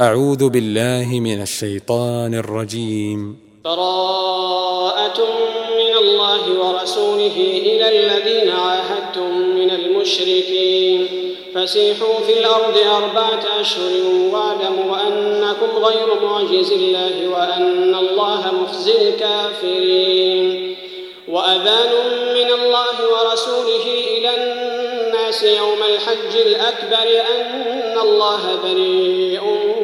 أعوذ بالله من الشيطان الرجيم. براءة من الله ورسوله إلى الذين عاهدتم من المشركين. فسيحوا في الأرض أربعة أشهر واعلموا أنكم غير معجز الله وأن الله مخزي الكافرين. وأذان من الله ورسوله إلى الناس يوم الحج الأكبر أن الله بريء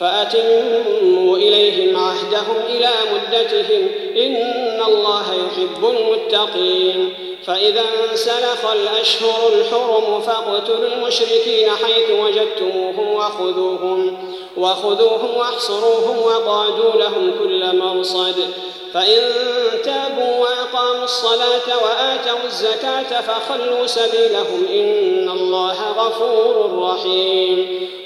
فأتموا إليهم عهدهم إلى مدتهم إن الله يحب المتقين. فإذا انسلخ الأشهر الحرم فاقتلوا المشركين حيث وجدتموهم وخذوهم وخذوهم واحصروهم وقعدوا لهم كل مرصد. فإن تابوا وأقاموا الصلاة وآتوا الزكاة فخلوا سبيلهم إن الله غفور رحيم.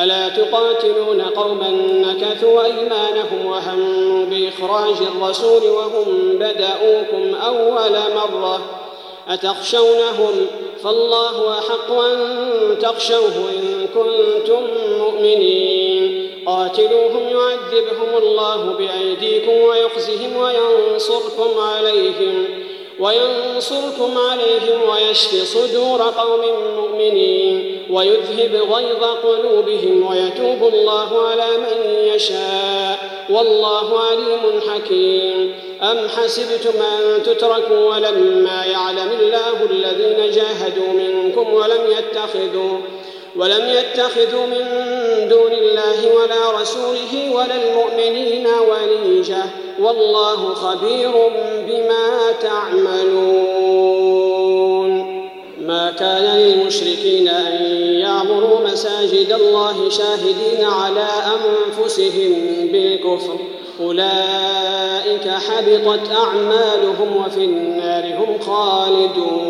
ألا تقاتلون قوما نكثوا أيمانهم وهموا بإخراج الرسول وهم بدأوكم أول مرة أتخشونهم؟ فالله أحق أن تخشوه إن كنتم مؤمنين. قاتلوهم يعذبهم الله بأيديكم ويخزهم وينصركم عليهم. وينصركم عليهم ويشفي صدور قوم مؤمنين ويذهب غيظ قلوبهم ويتوب الله على من يشاء والله عليم حكيم. أم حسبتم أن تتركوا ولما يعلم الله الذين جاهدوا منكم ولم يتخذوا ولم يتخذوا من دون الله ولا رسوله ولا المؤمنين وليجة. والله خبير بما تعملون. ما كان للمشركين أن يعمروا مساجد الله شاهدين على أنفسهم بالكفر. أولئك حبطت أعمالهم وفي النار هم خالدون.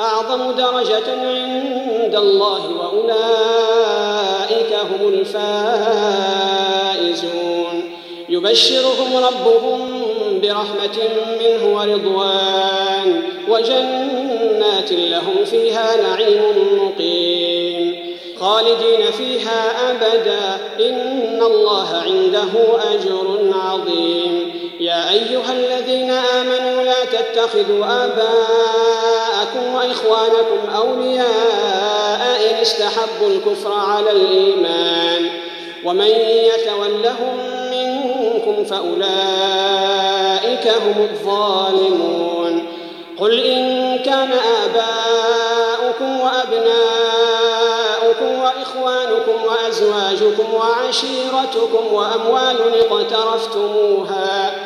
أعظم درجة عند الله وأولئك هم الفائزون. يبشرهم ربهم برحمة منه ورضوان وجنات لهم فيها نعيم مقيم. خالدين فيها أبدا إن الله عنده أجر عظيم. يا أيها الذين آمنوا لا تتخذوا آباءكم وإخوانكم أولياء إن استحبوا الكفر على الإيمان ومن يتولهم منكم فأولئك هم الظالمون قل إن كان آباؤكم وأبناؤكم وإخوانكم وأزواجكم وعشيرتكم وأموال اقترفتموها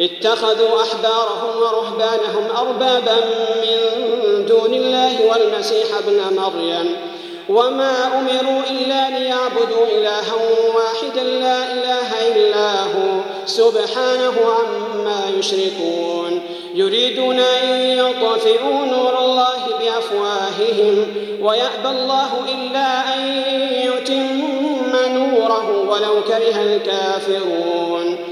اتخذوا أحبارهم ورهبانهم اربابا من دون الله والمسيح ابن مريم. وما أمروا إلا ليعبدوا إلها واحدا لا إله إلا هو. سبحانه عما يشركون. يريدون أن يطفئوا نور الله بأفواههم ويأبى الله إلا أن يتم نوره ولو كره الكافرون.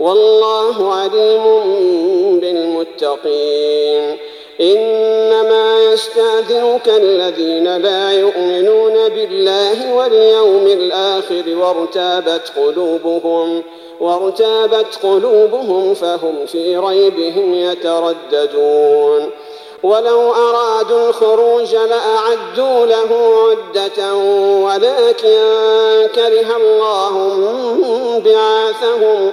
والله عليم بالمتقين. إنما يستأذنك الذين لا يؤمنون بالله واليوم الآخر وارتابت قلوبهم وارتابت قلوبهم فهم في ريبهم يترددون. ولو أرادوا الخروج لأعدوا له عدة ولكن كره الله بعاثهم.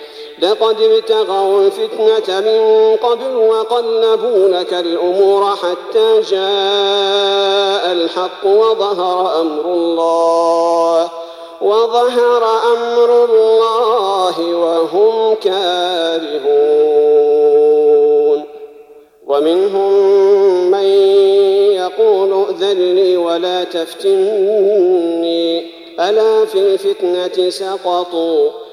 لقد ابتغوا الفتنة من قبل وقلبوا لك الأمور حتى جاء الحق وظهر أمر الله. وظهر أمر الله وهم كارهون. ومنهم من يقول ائذن لي ولا تفتني. ألا في الفتنة سقطوا؟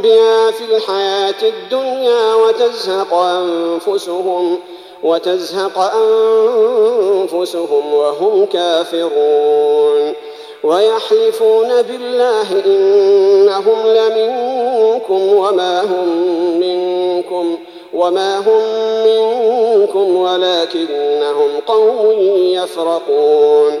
بها في الحياة الدنيا وتزهق أنفسهم وتزهق أنفسهم وهم كافرون. ويحلفون بالله إنهم لمنكم وما هم منكم وما هم منكم ولكنهم قوم يفرقون.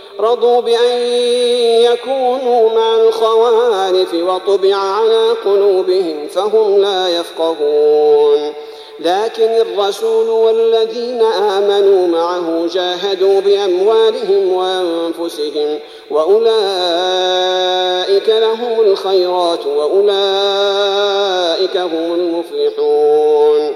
رضوا بأن يكونوا مع الخوالف وطبع على قلوبهم فهم لا يفقهون. لكن الرسول والذين آمنوا معه جاهدوا بأموالهم وأنفسهم وأولئك لهم الخيرات وأولئك هم المفلحون.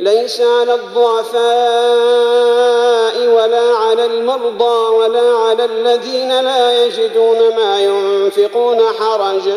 ليس على الضعفاء ولا على المرضى ولا على الذين لا يجدون ما ينفقون حرج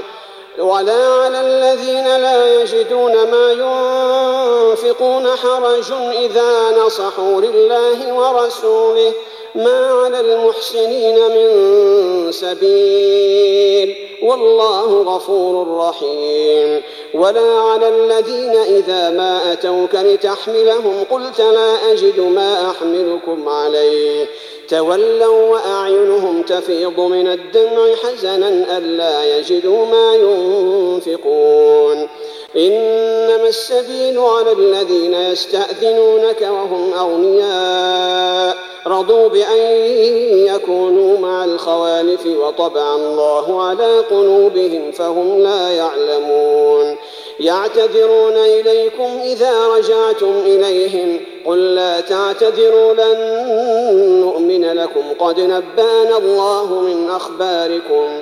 ولا على الذين لا يجدون ما ينفقون حرج إذا نصحوا لله ورسوله. ما على المحسنين من سبيل والله غفور رحيم. ولا على الذين إذا ما أتوك لتحملهم قلت لا أجد ما أحملكم عليه. تولوا وأعينهم تفيض من الدمع حزنا ألا يجدوا ما ينفقون. إنما السبيل على الذين يستأذنونك وهم أغنياء. رضوا بأن يكونوا مع الخوالف وطبع الله على قلوبهم فهم لا يعلمون. يعتذرون إليكم إذا رجعتم إليهم. قل لا تعتذروا لن نؤمن لكم. قد نبأنا الله من أخباركم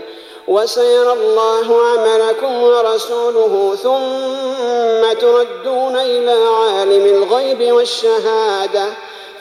وسيرى الله عملكم ورسوله ثم تردون إلى عالم الغيب والشهادة.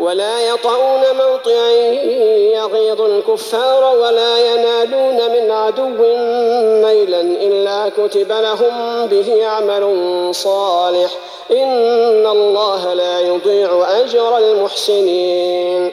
ولا يطؤون موطئا يغيظ الكفار ولا ينالون من عدو نيلا إلا كتب لهم به عمل صالح إن الله لا يضيع أجر المحسنين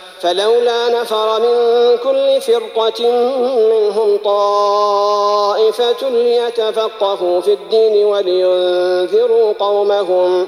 فلولا نفر من كل فرقة منهم طائفة ليتفقهوا في الدين ولينذروا قومهم